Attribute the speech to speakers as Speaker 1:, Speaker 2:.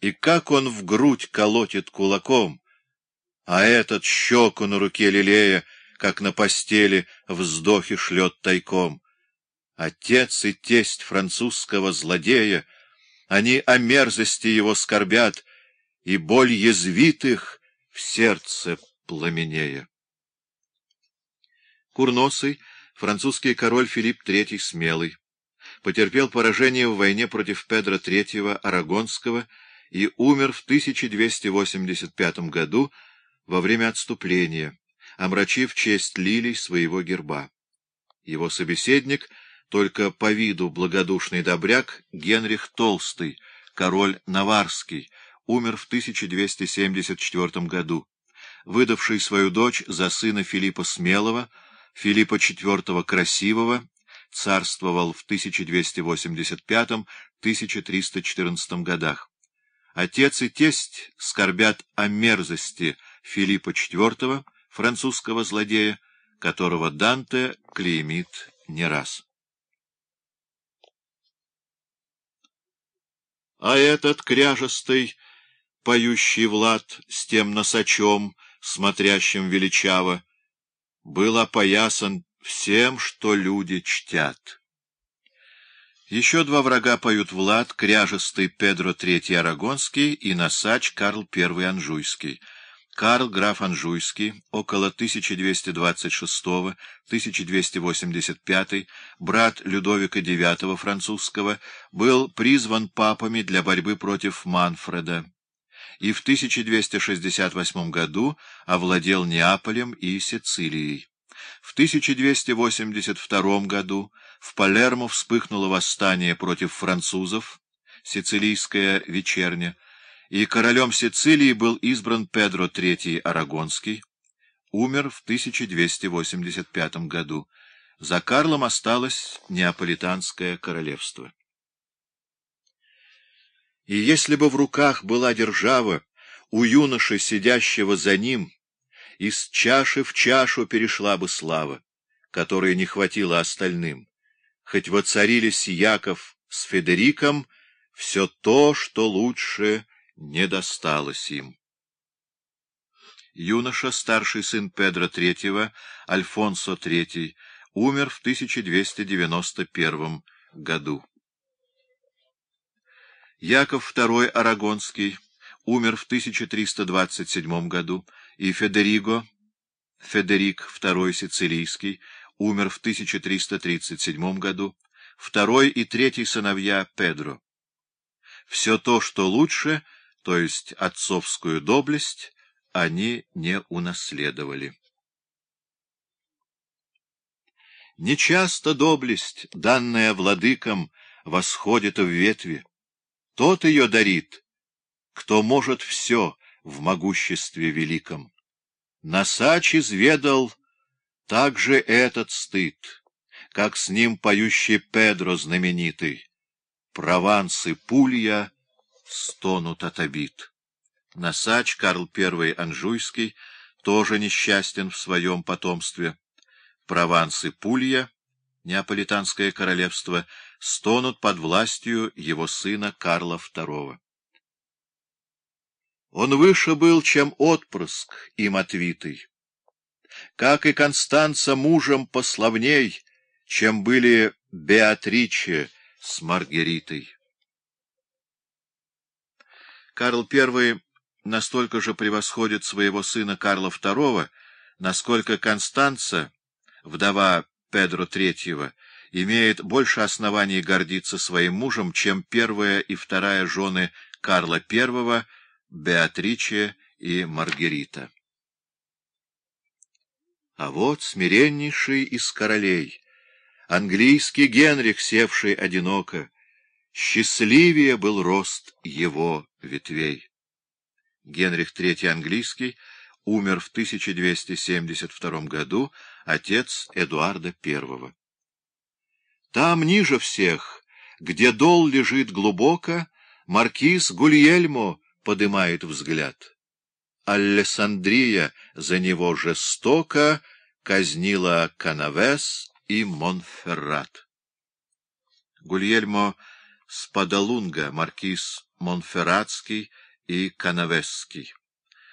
Speaker 1: И как он в грудь колотит кулаком, а этот щеку на руке лелея, как на постели, вздохи шлет тайком. Отец и тесть французского злодея, они о мерзости его скорбят, и боль язвит их в сердце пламенея. Курносый, французский король Филипп III Смелый, потерпел поражение в войне против Педра III Арагонского и умер в 1285 году во время отступления, омрачив честь лилий своего герба. Его собеседник, только по виду благодушный добряк, Генрих Толстый, король Наварский, умер в 1274 году, выдавший свою дочь за сына Филиппа Смелого, Филиппа IV Красивого, царствовал в 1285-1314 годах. Отец и тесть скорбят о мерзости Филиппа IV, французского злодея, которого Данте клеймит не раз. А этот кряжестый, поющий Влад с тем носачом, смотрящим величаво, был опоясан всем, что люди чтят. Еще два врага поют Влад, кряжестый Педро III Арагонский и носач Карл I Анжуйский. Карл граф Анжуйский, около 1226-1285, брат Людовика IX французского, был призван папами для борьбы против Манфреда и в 1268 году овладел Неаполем и Сицилией. В 1282 году в Палермо вспыхнуло восстание против французов, сицилийская вечерня, и королем Сицилии был избран Педро III Арагонский, умер в 1285 году. За Карлом осталось Неаполитанское королевство. И если бы в руках была держава, у юноши, сидящего за ним, из чаши в чашу перешла бы слава, которой не хватило остальным, хоть воцарились Яков с Федериком, все то, что лучше не досталось им. Юноша, старший сын Педра III, Альфонсо III, умер в 1291 году. Яков II Арагонский умер в 1327 году, и Федериго, Федерик II Сицилийский, умер в 1337 году, второй и третий сыновья Педро. Все то, что лучше, то есть отцовскую доблесть, они не унаследовали. Нечасто доблесть, данная владыкам, восходит в ветви. Тот ее дарит, кто может все в могуществе великом. Носач изведал также этот стыд, как с ним поющий Педро знаменитый. Прованс и Пулья стонут от обид. Носач Карл I Анжуйский тоже несчастен в своем потомстве. Прованс и Пулья, Неаполитанское королевство, стонут под властью его сына Карла II. Он выше был, чем отпрыск им отвитый. Как и Констанца мужем пославней, чем были Беатриче с Маргаритой. Карл I настолько же превосходит своего сына Карла II, насколько Констанца, вдова Педро III, имеет больше оснований гордиться своим мужем, чем первая и вторая жены Карла I, Беатриче и Маргарита. А вот смиреннейший из королей, английский Генрих, севший одиноко, счастливее был рост его ветвей. Генрих III английский умер в 1272 году, отец Эдуарда I. Там ниже всех, где дол лежит глубоко, маркиз Гульельмо подымает взгляд. Алессандрия за него жестоко казнила Канавес и Монферрат. Гульельмо Спадалунга, маркиз Монферратский и Канавесский.